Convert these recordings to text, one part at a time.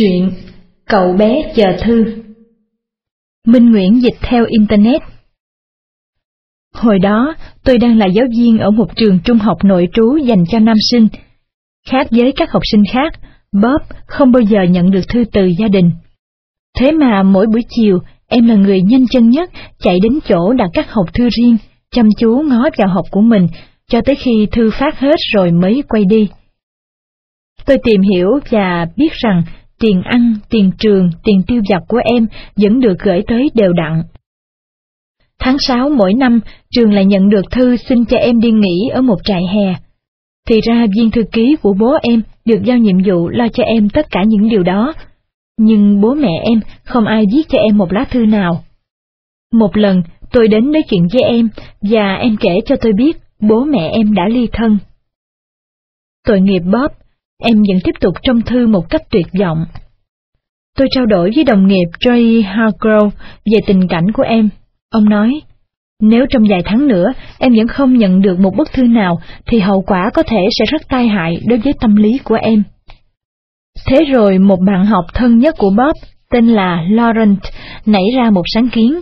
Chuyện Cậu bé chờ thư Minh Nguyễn dịch theo Internet Hồi đó, tôi đang là giáo viên ở một trường trung học nội trú dành cho nam sinh. Khác với các học sinh khác, Bob không bao giờ nhận được thư từ gia đình. Thế mà mỗi buổi chiều, em là người nhanh chân nhất chạy đến chỗ đặt các hộp thư riêng, chăm chú ngó vào hộp của mình, cho tới khi thư phát hết rồi mới quay đi. Tôi tìm hiểu và biết rằng tiền ăn, tiền trường, tiền tiêu vặt của em vẫn được gửi tới đều đặn. Tháng 6 mỗi năm, trường lại nhận được thư xin cho em đi nghỉ ở một trại hè. Thì ra viên thư ký của bố em được giao nhiệm vụ lo cho em tất cả những điều đó. Nhưng bố mẹ em không ai viết cho em một lá thư nào. Một lần, tôi đến nói chuyện với em, và em kể cho tôi biết bố mẹ em đã ly thân. Tội nghiệp Bob, em vẫn tiếp tục trong thư một cách tuyệt vọng. Tôi trao đổi với đồng nghiệp Joy Hargrove về tình cảnh của em. Ông nói, nếu trong vài tháng nữa em vẫn không nhận được một bức thư nào thì hậu quả có thể sẽ rất tai hại đối với tâm lý của em. Thế rồi một bạn học thân nhất của Bob tên là Laurent nảy ra một sáng kiến.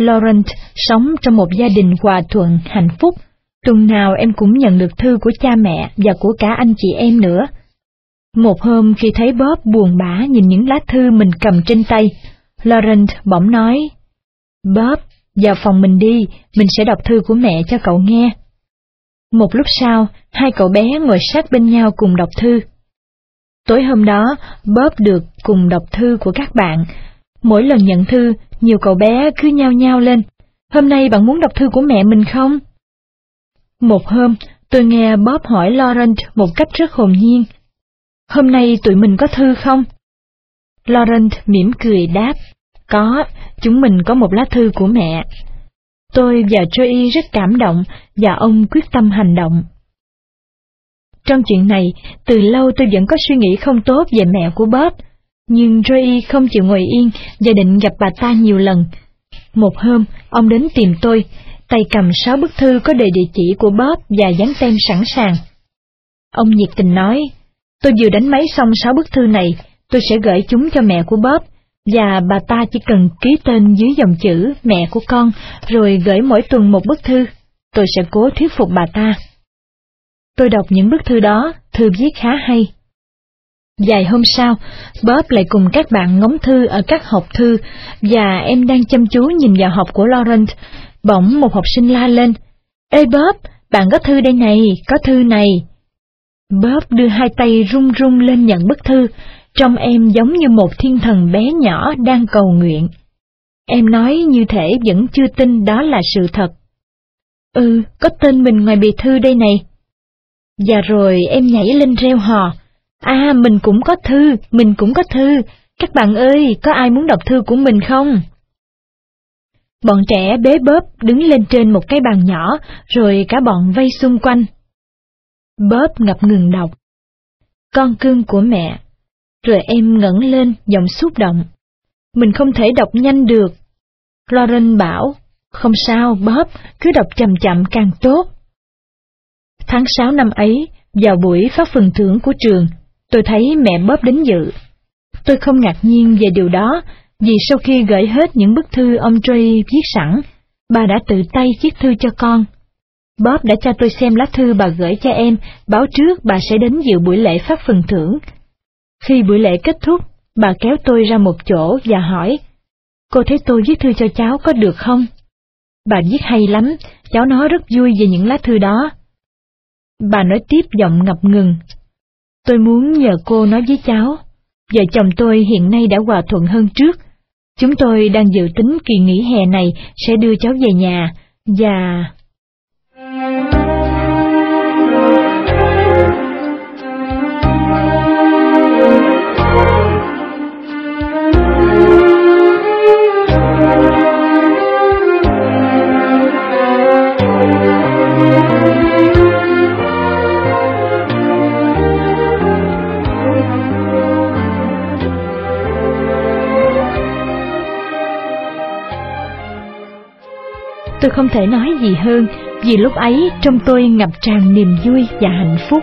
Laurent sống trong một gia đình hòa thuận, hạnh phúc Tuần nào em cũng nhận được thư của cha mẹ và của cả anh chị em nữa. Một hôm khi thấy Bob buồn bã nhìn những lá thư mình cầm trên tay, Laurent bỗng nói, Bob, vào phòng mình đi, mình sẽ đọc thư của mẹ cho cậu nghe. Một lúc sau, hai cậu bé ngồi sát bên nhau cùng đọc thư. Tối hôm đó, Bob được cùng đọc thư của các bạn. Mỗi lần nhận thư, nhiều cậu bé cứ nhao nhao lên. Hôm nay bạn muốn đọc thư của mẹ mình không? Một hôm, tôi nghe Bob hỏi Laurent một cách rất hồn nhiên. Hôm nay tụi mình có thư không? Laurent mỉm cười đáp, có, chúng mình có một lá thư của mẹ. Tôi và Joey rất cảm động và ông quyết tâm hành động. Trong chuyện này, từ lâu tôi vẫn có suy nghĩ không tốt về mẹ của Bob, nhưng Joey không chịu ngồi yên và định gặp bà ta nhiều lần. Một hôm, ông đến tìm tôi tay cầm sáu bức thư có đề địa chỉ của Bob và dán tem sẵn sàng. Ông nhiệt tình nói, tôi vừa đánh máy xong sáu bức thư này, tôi sẽ gửi chúng cho mẹ của Bob, và bà ta chỉ cần ký tên dưới dòng chữ mẹ của con, rồi gửi mỗi tuần một bức thư. Tôi sẽ cố thuyết phục bà ta. Tôi đọc những bức thư đó, thư viết khá hay. Vài hôm sau, Bob lại cùng các bạn ngóng thư ở các hộp thư, và em đang chăm chú nhìn vào hộp của Laurent, Bỗng một học sinh la lên, Ê Bob, bạn có thư đây này, có thư này. Bob đưa hai tay run run lên nhận bức thư, trong em giống như một thiên thần bé nhỏ đang cầu nguyện. Em nói như thể vẫn chưa tin đó là sự thật. Ừ, có tên mình ngoài bì thư đây này. Và rồi em nhảy lên reo hò. À, mình cũng có thư, mình cũng có thư. Các bạn ơi, có ai muốn đọc thư của mình không? Bọn trẻ bế bóp đứng lên trên một cái bàn nhỏ, rồi cả bọn vây xung quanh. Bóp ngập ngừng đọc. Con cưng của mẹ. Rồi em ngẩng lên, giọng xúc động. Mình không thể đọc nhanh được. Lauren bảo, không sao, bớp cứ đọc chậm chậm càng tốt. Tháng 6 năm ấy, vào buổi phát phần thưởng của trường, tôi thấy mẹ bớp đến dự. Tôi không ngạc nhiên về điều đó, vì sau khi gửi hết những bức thư ông Trey viết sẵn, bà đã tự tay viết thư cho con. Bob đã cho tôi xem lá thư bà gửi cho em, báo trước bà sẽ đến dự buổi lễ phát phần thưởng. Khi buổi lễ kết thúc, bà kéo tôi ra một chỗ và hỏi, cô thấy tôi viết thư cho cháu có được không? Bà viết hay lắm, cháu nói rất vui về những lá thư đó. Bà nói tiếp giọng ngập ngừng. Tôi muốn nhờ cô nói với cháu, vợ chồng tôi hiện nay đã hòa thuận hơn trước, Chúng tôi đang dự tính kỳ nghỉ hè này sẽ đưa cháu về nhà, và... Tôi không thể nói gì hơn, vì lúc ấy trong tôi ngập tràn niềm vui và hạnh phúc.